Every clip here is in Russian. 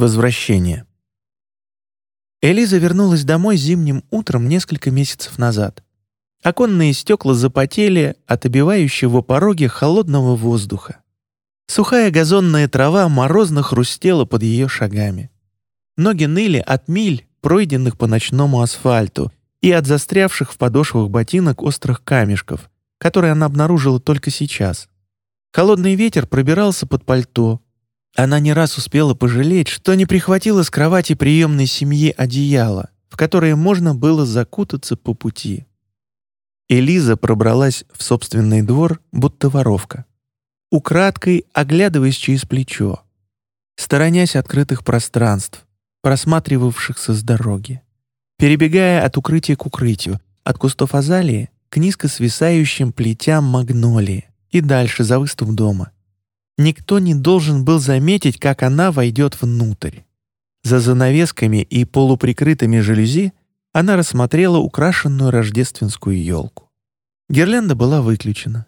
Возвращение. Элиза вернулась домой зимним утром несколько месяцев назад. Оконные стекла запотели от обивающего пороги холодного воздуха. Сухая газонная трава морозно хрустела под ее шагами. Ноги ныли от миль, пройденных по ночному асфальту, и от застрявших в подошвах ботинок острых камешков, которые она обнаружила только сейчас. Холодный ветер пробирался под пальто. Она не раз успела пожалеть, что не прихватила с кровати приемной семьи одеяло, в которое можно было закутаться по пути. Элиза пробралась в собственный двор, будто воровка. Украдкой оглядываясь через плечо, сторонясь открытых пространств, просматривавшихся с дороги, перебегая от укрытия к укрытию, от кустов азалии к низко свисающим плетям магнолии и дальше за выступ дома. Никто не должен был заметить, как она войдет внутрь. За занавесками и полуприкрытыми жалюзи она рассмотрела украшенную рождественскую елку. Гирлянда была выключена.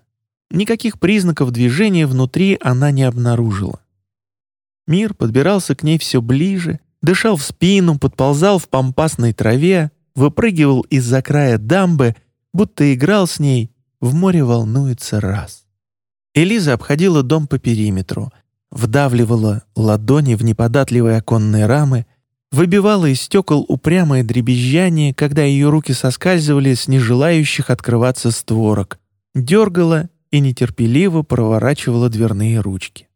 Никаких признаков движения внутри она не обнаружила. Мир подбирался к ней все ближе, дышал в спину, подползал в пампасной траве, выпрыгивал из-за края дамбы, будто играл с ней «В море волнуется раз». Элиза обходила дом по периметру, вдавливала ладони в неподатливые оконные рамы, выбивала из стекол упрямое дребезжание, когда ее руки соскальзывали с нежелающих открываться створок, дергала и нетерпеливо проворачивала дверные ручки.